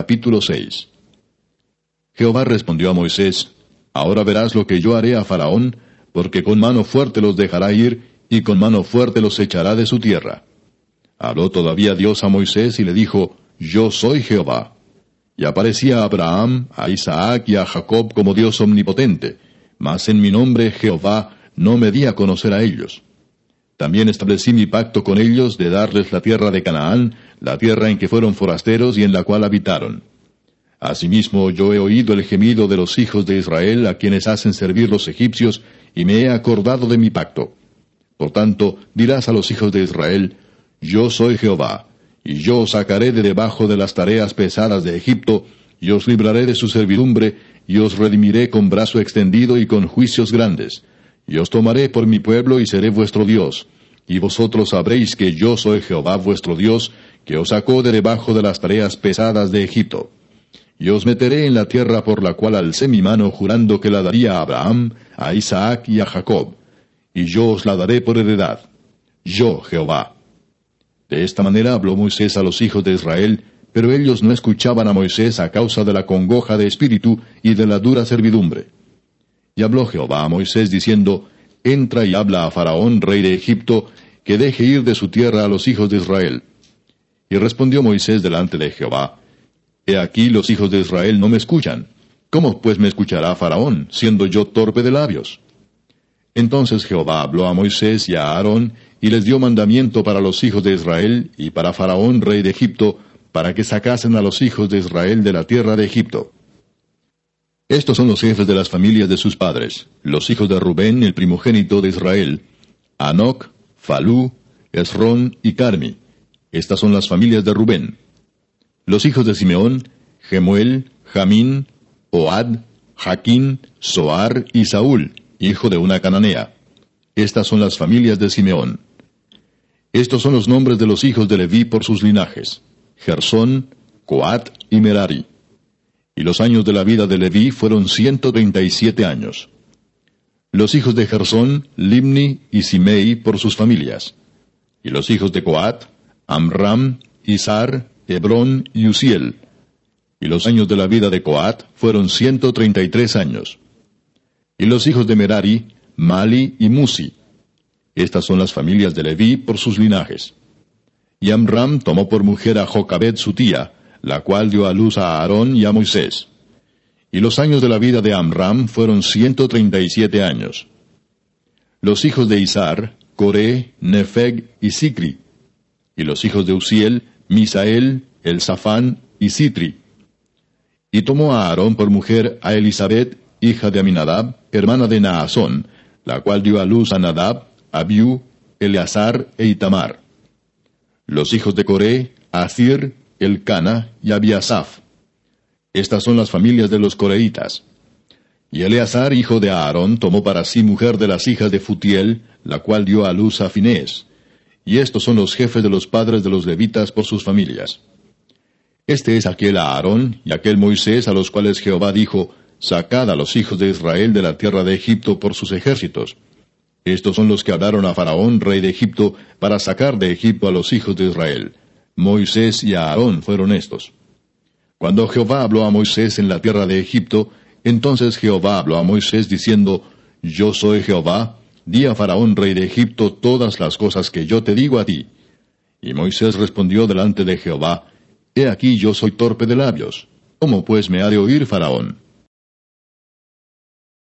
capítulo 6 Jehová respondió a Moisés, Ahora verás lo que yo haré a Faraón, porque con mano fuerte los dejará ir, y con mano fuerte los echará de su tierra. Habló todavía Dios a Moisés y le dijo, Yo soy Jehová. Y aparecía a Abraham, a Isaac y a Jacob como Dios omnipotente, mas en mi nombre Jehová no me di a conocer a ellos. También establecí mi pacto con ellos de darles la tierra de Canaán, la tierra en que fueron forasteros y en la cual habitaron. Asimismo yo he oído el gemido de los hijos de Israel a quienes hacen servir los egipcios, y me he acordado de mi pacto. Por tanto, dirás a los hijos de Israel, Yo soy Jehová, y yo os sacaré de debajo de las tareas pesadas de Egipto, y os libraré de su servidumbre, y os redimiré con brazo extendido y con juicios grandes. Y os tomaré por mi pueblo y seré vuestro Dios. Y vosotros sabréis que yo soy Jehová vuestro Dios, que os sacó de debajo de las tareas pesadas de Egipto y os meteré en la tierra por la cual alcé mi mano jurando que la daría a Abraham, a Isaac y a Jacob, y yo os la daré por heredad. Yo, Jehová. De esta manera habló Moisés a los hijos de Israel, pero ellos no escuchaban a Moisés a causa de la congoja de espíritu y de la dura servidumbre. Y habló Jehová a Moisés diciendo, Entra y habla a Faraón, rey de Egipto, que deje ir de su tierra a los hijos de Israel. Y respondió Moisés delante de Jehová, He aquí los hijos de Israel no me escuchan. ¿Cómo pues me escuchará Faraón, siendo yo torpe de labios? Entonces Jehová habló a Moisés y a Aarón, y les dio mandamiento para los hijos de Israel y para Faraón, rey de Egipto, para que sacasen a los hijos de Israel de la tierra de Egipto. Estos son los jefes de las familias de sus padres, los hijos de Rubén, el primogénito de Israel, Anoc, Falú, Esrón y Carmi. Estas son las familias de Rubén. Los hijos de Simeón, Gemuel, Jamín, Oad, Jaquín, Soar y Saúl, hijo de una cananea. Estas son las familias de Simeón. Estos son los nombres de los hijos de Leví por sus linajes: Gersón, Coat y Merari. Y los años de la vida de Leví fueron ciento treinta y siete años. Los hijos de Gersón, Limni y Simei por sus familias. Y los hijos de Coat, Amram, Isar, Hebrón y Uziel. Y los años de la vida de Coat fueron ciento treinta y tres años. Y los hijos de Merari, Mali y Musi. Estas son las familias de Leví por sus linajes. Y Amram tomó por mujer a Jocabed su tía, la cual dio a luz a Aarón y a Moisés. Y los años de la vida de Amram fueron ciento treinta y siete años. Los hijos de Isar, Coré, Nefeg y Sicri. Y los hijos de Uziel, Misael, Elzafán y Citri. Y tomó a Aarón por mujer a Elizabeth, hija de Aminadab, hermana de Naasón, la cual dio a luz a Nadab, Abiú, Eleazar e Itamar. Los hijos de Coré, Asir, Elcana y Abiasaf. Estas son las familias de los coreitas. Y Eleazar, hijo de Aarón, tomó para sí mujer de las hijas de Futiel, la cual dio a luz a Finés y estos son los jefes de los padres de los levitas por sus familias. Este es aquel Aarón y aquel Moisés a los cuales Jehová dijo, Sacad a los hijos de Israel de la tierra de Egipto por sus ejércitos. Estos son los que hablaron a Faraón, rey de Egipto, para sacar de Egipto a los hijos de Israel. Moisés y Aarón fueron estos. Cuando Jehová habló a Moisés en la tierra de Egipto, entonces Jehová habló a Moisés diciendo, Yo soy Jehová, Di a Faraón, rey de Egipto, todas las cosas que yo te digo a ti. Y Moisés respondió delante de Jehová, He aquí yo soy torpe de labios. ¿Cómo pues me ha de oír Faraón?